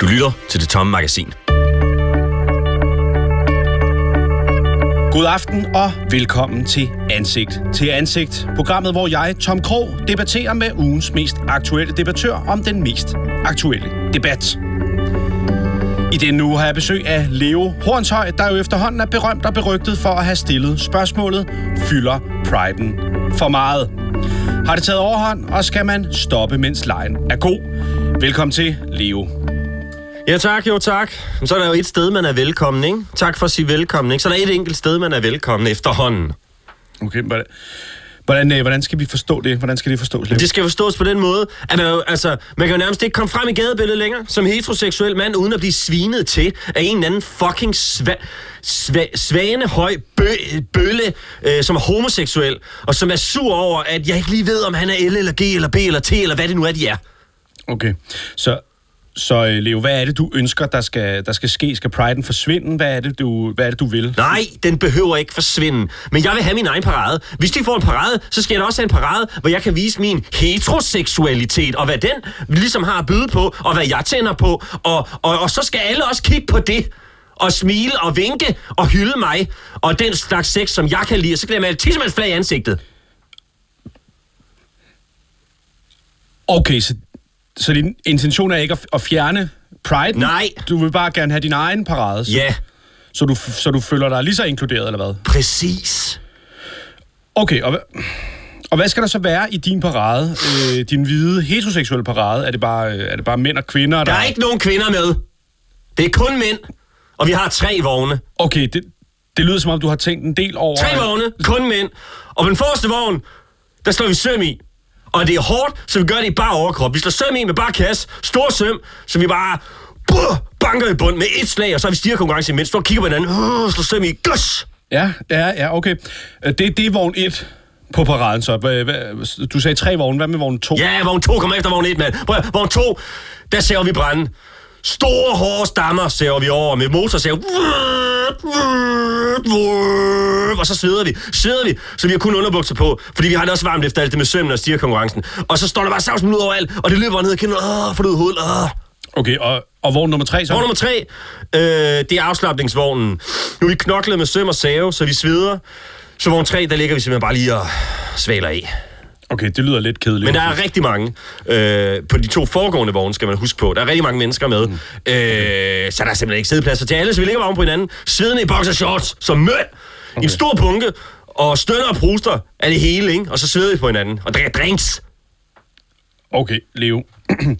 Du lytter til Det Tomme Magasin. God aften og velkommen til Ansigt til Ansigt. Programmet, hvor jeg, Tom Krog, debatterer med ugens mest aktuelle debattør om den mest aktuelle debat. I denne uge har jeg besøg af Leo Hornshøj, der jo efterhånden er berømt og berygtet for at have stillet spørgsmålet, fylder priden for meget? Har det taget overhånd, og skal man stoppe, mens lejen er god? Velkommen til, Leo. Ja tak, jo tak. Så er der jo et sted, man er velkommen, ikke? Tak for at sige velkommen, ikke? Så er der et enkelt sted, man er velkommen efterhånden. Okay, hvordan, hvordan, øh, hvordan skal vi forstå det? Hvordan skal det forstås? Leo? Det skal forstås på den måde, at man, jo, altså, man kan jo nærmest ikke komme frem i gadebilledet længere som heteroseksuel mand, uden at blive svinet til af en eller anden fucking sva, sva, svanehøj bø, bølle, øh, som er homoseksuel, og som er sur over, at jeg ikke lige ved, om han er L eller G eller B eller T, eller hvad det nu er, de er. Okay, så, så øh, Leo, hvad er det, du ønsker, der skal, der skal ske? Skal priden forsvinde? Hvad er, det, du, hvad er det, du vil? Nej, den behøver ikke forsvinde. Men jeg vil have min egen parade. Hvis de får en parade, så skal jeg da også have en parade, hvor jeg kan vise min heteroseksualitet, og hvad den ligesom har at byde på, og hvad jeg tænder på. Og, og, og så skal alle også kigge på det og smile og vinke og hylde mig, og den slags sex, som jeg kan lide. Og så kan jeg tissemandsflag i ansigtet. Okay, så, så din intention er ikke at, at fjerne priden? Nej. Du vil bare gerne have din egen parade? Så, Ja, så, du, så du føler dig lige så inkluderet, eller hvad? præcis. Okay, og, hvad- og hvad skal der så være i din parade? Øh, din hvide heteroseksuelle parade? Er det, bare, øh, er det bare mænd og kvinder? Der er ikke nogen kvinder med. Det er kun mænd. Og vi har tre vogne. Okay, det, det lyder som om, du har tænkt en del over... Tre vogne, kun mænd. Og på den forreste vogn, der slår vi søm i. Og det er hårdt, så vi gør det i bare overkrop. Vi slår søm i med bare kasse, stor søm, så vi bare buh, banker i bund med et slag, og så har vi stigerkonkurrence imens. Står og kigger på hinanden, uh, slår søm i, gus! Ja, ja, ja, okay. Øh, Det, det er vogn 1 på paraden, så. Du sagde tre vogne. Hvad med vogn 2? Ja, vogn 2 kommer efter vogn 1, mand. Prøv, vogn 2, der ser vi brænde. Store, hårde stammer ser vi over med motorsav. Og så sveder vi. Sveder vi, så vi har kun underbukser på. Fordi vi har det også varmt efter alt det med sømmen og stigerkonkurrencen. Og så står der bare savsmuld ud overalt, og det løber ned ad kinden. Åh, får det ud af hovedet. Åh. Okay, og, og vogn nummer 3 så? Vogn nummer tre, øh, det er afslappningsvognen. Nu er vi knoklet med søm og save, så vi sveder. Så vogn 3, der ligger vi simpelthen bare lige og svaler i. Okay, det lyder lidt kedeligt. Men der er rigtig mange. Øh, på de to foregående vogne skal man huske på. Der er rigtig mange mennesker med. Mm. Øh, så der er simpelthen ikke sædepladser til alle, så vi ligger oven på hinanden. Svedende i boxershorts, som mød. Okay. En stor bunke. Og stønner og pruster af det hele, ikke? Og så sveder vi på hinanden. Og drikker drinks. Okay, Leo.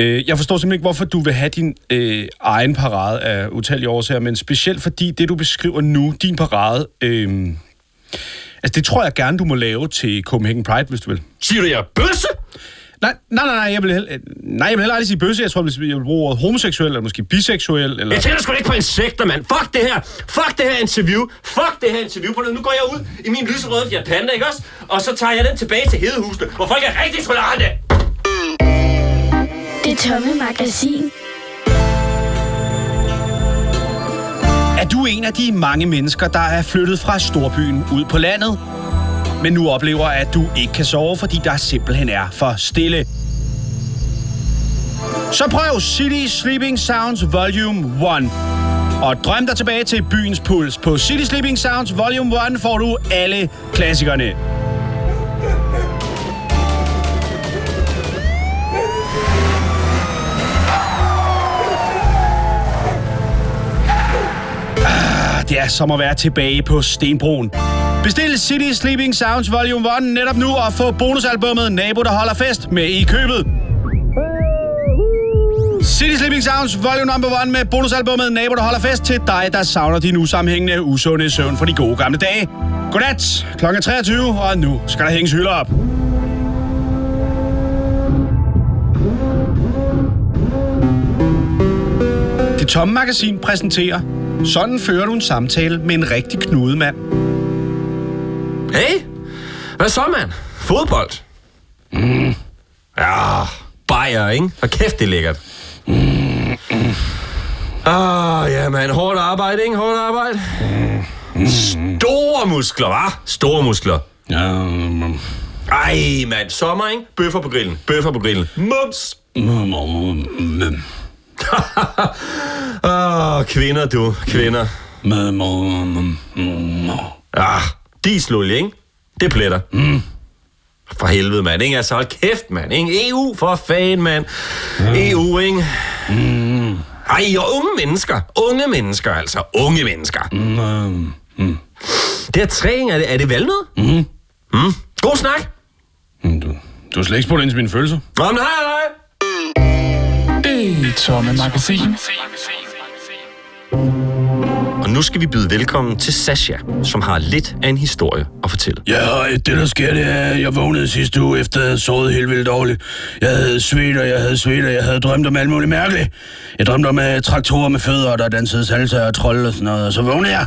Øh, Jeg forstår simpelthen ikke, hvorfor du vil have din øh, egen parade af utallige årsager, men specielt fordi det, du beskriver nu, din parade, øh, altså det tror jeg gerne, du må lave til Copenhagen Pride, hvis du vil. Siger du, jeg er bøsse? Nej, nej, nej, jeg vil, hel- nej, jeg vil heller aldrig sige bøsse. Jeg tror, jeg vil bruge ordet homoseksuel, eller måske biseksuel, eller... Jeg tænker sgu ikke på insekter, mand. Fuck det her. Fuck det her interview. Fuck det her interview. Prøv nu, nu går jeg ud i min lyserøde Fiat Panda, ikke også? Og så tager jeg den tilbage til Hedehusene, hvor folk er rigtig tolerante. Det tomme magasin. Er du en af de mange mennesker, der er flyttet fra storbyen ud på landet, men nu oplever, at du ikke kan sove, fordi der simpelthen er for stille? Så prøv City Sleeping Sounds Volume 1. Og drøm dig tilbage til byens puls. På City Sleeping Sounds Volume 1 får du alle klassikerne. Det er som at være tilbage på Stenbroen. Bestil City Sleeping Sounds Volume 1 netop nu og få bonusalbummet Nabo, der holder fest med i købet. City Sleeping Sounds Volume number 1 med bonusalbummet Nabo, der holder fest til dig, der savner din usammenhængende, usunde søvn fra de gode gamle dage. Godnat, klokken 23, og nu skal der hænges hylder op. Det tomme magasin præsenterer sådan fører du en samtale med en rigtig knudemand. Hey, hvad så, mand? Fodbold? Mm. Ja, bajer, ikke? Og kæft, det er lækkert. Mm. Ah, ja, man. Hårdt arbejde, ikke? Hårdt arbejde. Store muskler, hva'? Store muskler. Ja, mm, Ej, mand. Sommer, ikke? Bøffer på grillen. Bøffer på grillen. Mums. mm, Åh, kvinder, du. Kvinder. Ah, dieselolie, ikke? Det pletter. Mm. For helvede, mand. Ikke? Altså, hold kæft, mand. Ikke? EU, for fan, mand. Mm. EU, ikke? Mm. Ej, og unge mennesker. Unge mennesker, altså. Unge mennesker. Mm. Mm. Det her træning, er det, er det valnød? Mm. Mm. God snak. Mm, Du, du har slet ikke spurgt ind til mine følelser. Nå, nej, nej. Det tomme magasin. Og nu skal vi byde velkommen til Sasha, som har lidt af en historie at fortælle. Ja, det der sker, det er, at jeg vågnede sidste uge efter at have sovet helt vildt dårligt. Jeg havde svedt, og jeg havde svedt, og jeg havde drømt om alt muligt mærkeligt. Jeg drømte om uh, traktorer med fødder, der dansede salsa og trolde og sådan noget, og så vågnede jeg.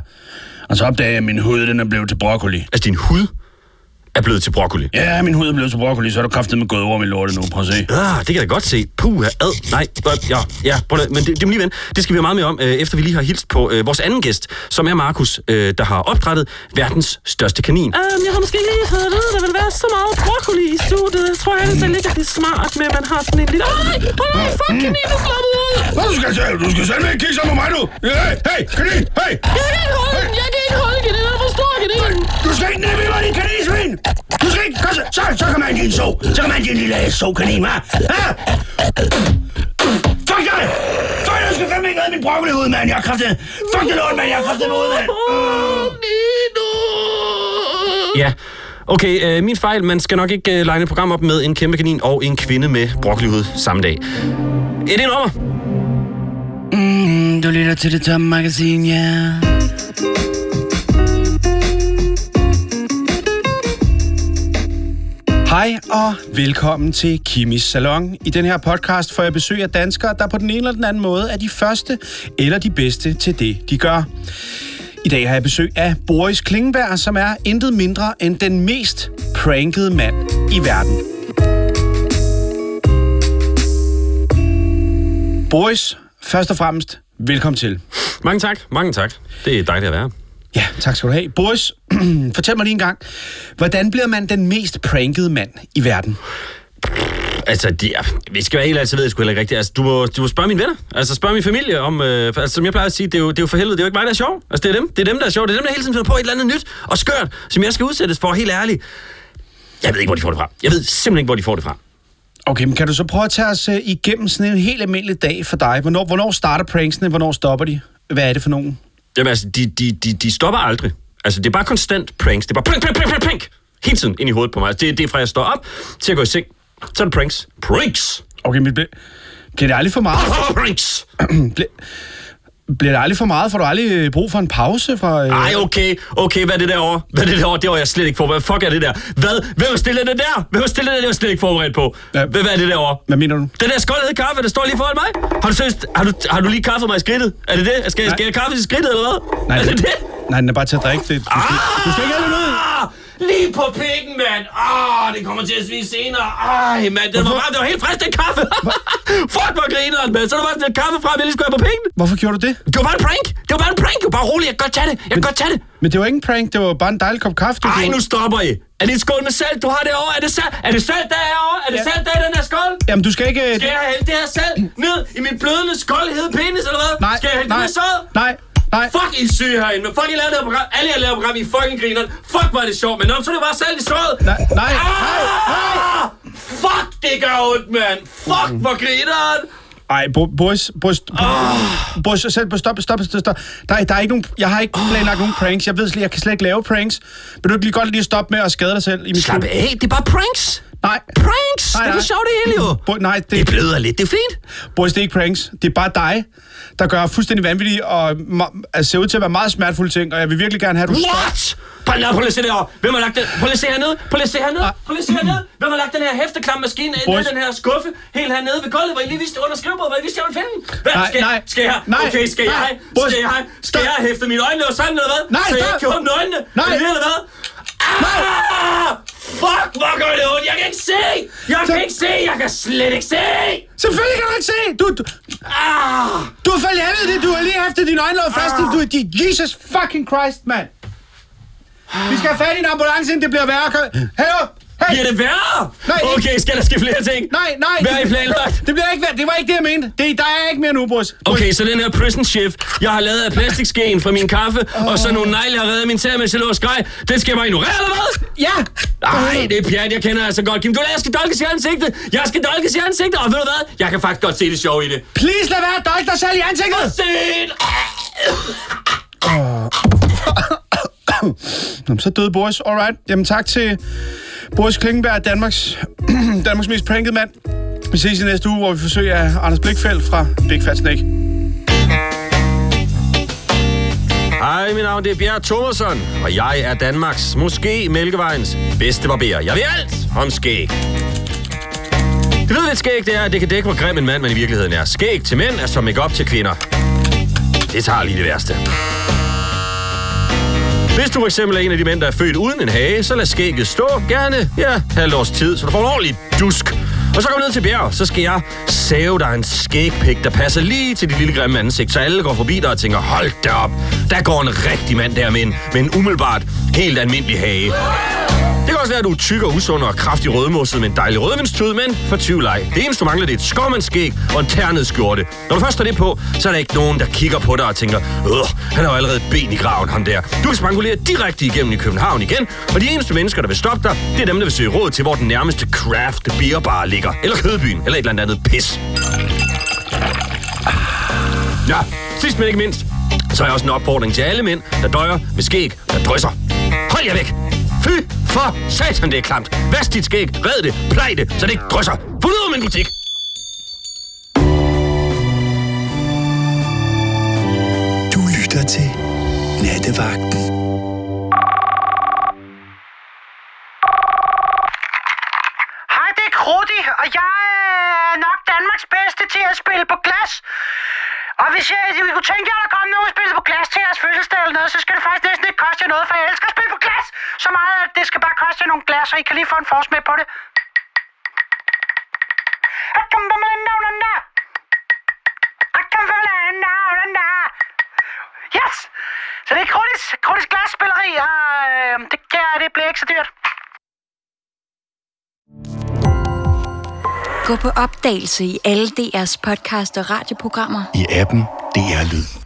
Og så opdagede jeg, at min hud den er blevet til broccoli. Altså, din hud er blevet til broccoli. Ja, min hud er blevet til broccoli, så er du kraftet med gået over min lorte nu. Prøv at se. Ah, det kan jeg da godt se. Puh, ad. Nej, godt, ja, ja, prøv at, men det, det må lige vente. Det skal vi have meget mere om, øh, efter vi lige har hilst på øh, vores anden gæst, som er Markus, øh, der har opdrettet verdens største kanin. Um, jeg har måske ikke lige fået at vide, at der vil være så meget broccoli i studiet. Jeg tror, jeg det er lidt smart med, at man har sådan en lille... Ej, ej, fuck, kaninen er slappet ud! Hvad du skal sige? Du skal selv ikke kigge sammen på mig, du! Hey, hey, kanin, hey! Jeg kan ikke holde den, jeg kan ikke holde den kaninen! Du skal ikke nemme mig, din kaninsvin! Du skal ikke... Kom så, så, så kan man din so. Så kan man din lille so-kanin, hva'? Ha? Fuck dig! Fuck, jeg skal fandme ikke have min broccoli ud, mand. Jeg har kraftet... Fuck det lort, mand. Jeg har kraftet ud, mand. Ja, okay, øh, min fejl. Man skal nok ikke øh, line et program op med en kæmpe kanin og en kvinde med broccolihud samme dag. Er det en nummer? Mm, du lytter til det tomme magasin, ja. Hej og velkommen til Kimis Salon. I den her podcast får jeg besøg af danskere, der på den ene eller den anden måde er de første eller de bedste til det, de gør. I dag har jeg besøg af Boris Klingberg, som er intet mindre end den mest prankede mand i verden. Boris, først og fremmest, velkommen til. Mange tak, mange tak. Det er dejligt at være. Ja, tak skal du have. Boris, fortæl mig lige en gang, hvordan bliver man den mest prankede mand i verden? Altså, de er, vi skal være helt ærlige, så ved jeg sgu heller ikke rigtigt. Altså, du må, du må spørge mine venner. Altså, spørge min familie om... Øh, altså, som jeg plejer at sige, det er, jo, det er jo for helvede, det er jo ikke mig, der er sjov. Altså, det er dem, det er dem der er sjov. Det er dem, der hele tiden finder på et eller andet nyt og skørt, som jeg skal udsættes for, helt ærligt. Jeg ved ikke, hvor de får det fra. Jeg ved simpelthen ikke, hvor de får det fra. Okay, men kan du så prøve at tage os øh, igennem sådan en helt almindelig dag for dig? Hvornår, hvornår starter pranksene? Hvornår stopper de? Hvad er det for nogen? Jamen altså, de, de, de, de stopper aldrig. Altså, det er bare konstant pranks. Det er bare prank, prank, prank, prank, prank. Hele tiden ind i hovedet på mig. Det, det er fra, jeg står op til at gå i seng. Så er det pranks. Pranks! Okay, men bliver det aldrig for meget? Pranks! Bliver, det aldrig for meget? Får du aldrig øh, brug for en pause fra... Øh... Ej, okay, okay, hvad er det derovre? Hvad er det derovre? Det var jeg slet ikke forberedt. Fuck er det der? Hvad? Hvem har stillet det der? Hvem har stillet det? Var jeg slet ikke forberedt på. Ja. Hvad, hvad er det derovre? Hvad mener du? Den der skoldede kaffe, der står lige foran mig. Har du, seriøst, har du, har du lige kaffet mig i skridtet? Er det det? Skal, jeg- skal jeg kaffe i skridtet, eller hvad? Nej, er det det? Nej, den er bare til at drikke det. Du skal, du skal ikke have det ud. Lige på pikken, mand! Ah, det kommer til at svise senere. Ej, mand, det var, bare, det var helt frisk, den kaffe. Fuck, hvor grineren, mand. Så er der bare sådan en kaffe frem, jeg lige skulle have på pikken. Hvorfor gjorde du det? Det var bare en prank. Det var bare en prank. Det var bare roligt. Jeg kan godt tage det. Jeg kan godt tage det. Men det var ikke en prank, det var bare en dejlig kop kaffe. Du Ej, gjorde. nu stopper I. Er det et skål med salt, du har derovre? Er det salt, er det salt der er herovre? Er det Ja. salt der er i den her skål? Jamen, du skal ikke... Skal jeg hælde det her salt ned i min blødende skoldhed penis, eller hvad? Nej, Skal jeg hælde nej, det med sod? nej, nej. Fuck, I er syge herinde. Men fuck, I laver det program. Alle jer laver program, I fucking griner. Fuck, er det sjovt. Men nå, så er det bare salt i såret. Nej, nej, nej, Ah! Fuck, det gør ondt, mand. Fuck, hvor grineren. Ej, Bo- Boris, Boris, Boris, selv, stop, stop, stop, stop. Der, er- der er ikke nogen, jeg har ikke planlagt nogen pranks. Jeg ved slet, jeg kan slet ikke lave pranks. Vil du ikke lige godt lige stoppe med at skade dig selv i mit Slap af, det er bare pranks. Nej, Pranks! Nej, det er nej. sjovt det hele, jo. Bo, nej, det, Det bløder lidt, det er fint. Boris, det er ikke pranks. Det er bare dig, der gør fuldstændig vanvittige og altså, ser ud til at være meget smertefulde ting, og jeg vil virkelig gerne have, at du. What? Prøv lige, prøv lige at se derovre. Hvem har lagt den? Prøv lige at se hernede. Prøv lige at se hernede. Prøv lige at se hernede. Hvem har lagt den her hæfteklam maskine ind i den her skuffe? Helt hernede ved gulvet, hvor I lige vidste under skrivebordet, hvor I vidste, jeg ville finde den. Hvad? Nej, skal, jeg- nej, skal jeg? nej, okay, skal nej. jeg? Skal jeg? Skal jeg hæfte mine øjenlåg sammen, eller hvad? Nej, Så jeg ikke kan åbne øjnene? Nej. Er eller hvad? Ah! Fuck, hvor gør det ondt. Jeg kan ikke se. Jeg Så- kan ikke se. Jeg kan slet ikke se. Selvfølgelig kan du ikke se! Du, du, Ah! du har faldet i det. Du har lige haft dine øjenlåg fast. Du, du, Jesus fucking Christ, mand. Vi skal have fat i en ambulance, inden det bliver værre. Hallo? Hey! Bliver det værre? Nej, Okay, skal der ske flere ting? Nej, nej. Hvad er I planlagt? Det bliver ikke værd. Det var ikke det, jeg mente. Det, der er ikke mere nu, Boris. Okay, så den her prison chef, jeg har lavet af plastikskeen fra min kaffe, og så nogle negle, jeg har reddet min tær, lå og skreg, den skal jeg bare ignorere, eller hvad? Ja! Nej, det er pjat, jeg kender altså godt. Kim, du lader, jeg skal dolkes i ansigtet. Jeg skal dolkes i ansigtet, og ved du hvad? Jeg kan faktisk godt se det sjove i det. Please lad være at dolke dig selv i ansigtet! Set! Nå, så døde Boris. Alright. Jamen tak til Boris Klingenberg, Danmarks, Danmarks mest prankede mand. Vi ses i næste uge, hvor vi forsøger Anders Blikfeldt fra Big Fat Snake. Hej, mit navn det er Bjerg Thomasson, og jeg er Danmarks, måske Mælkevejens, bedste barber. Jeg ved alt om skæg. Det ved lidt skæg, det er, at det kan dække, hvor grim en mand man i virkeligheden er. Skæg til mænd er som make op til kvinder. Det tager lige det værste. Hvis du for eksempel er en af de mænd, der er født uden en hage, så lad skægget stå gerne, ja, halvt års tid, så du får en ordentlig dusk. Og så går ned til bjerg, så skal jeg save dig en skægpik, der passer lige til dit lille grimme ansigt, så alle går forbi dig og tænker, hold da op, der går en rigtig mand der med en, med en umiddelbart helt almindelig hage. Kan også være, at du er tyk og usund og kraftig rødmosset med en dejlig rødvindstød, men for tvivl ej. Det eneste, du mangler, det er et skovmandsskæg og en ternet skjorte. Når du først har det på, så er der ikke nogen, der kigger på dig og tænker, øh, han har jo allerede ben i graven, ham der. Du kan spangulere direkte igennem i København igen, og de eneste mennesker, der vil stoppe dig, det er dem, der vil søge råd til, hvor den nærmeste craft beer bar ligger. Eller Kødbyen, eller et eller andet pis. Ah. Ja, sidst men ikke mindst, så er jeg også en opfordring til alle mænd, der døjer med skæg, der drysser. Hold jer væk! Fy for satan, det er klamt. Vask dit skæg, red det, plej det, så det ikke drysser. Fuld ud af min butik. Du lytter til Nattevagten. Og I kan lige få en forsmag på det. Yes! Så det er Krudis, Krudis glasspilleri, og øh, det, kan, det bliver ikke så dyrt. Gå på opdagelse i alle DR's podcast og radioprogrammer. I appen DR Lyd.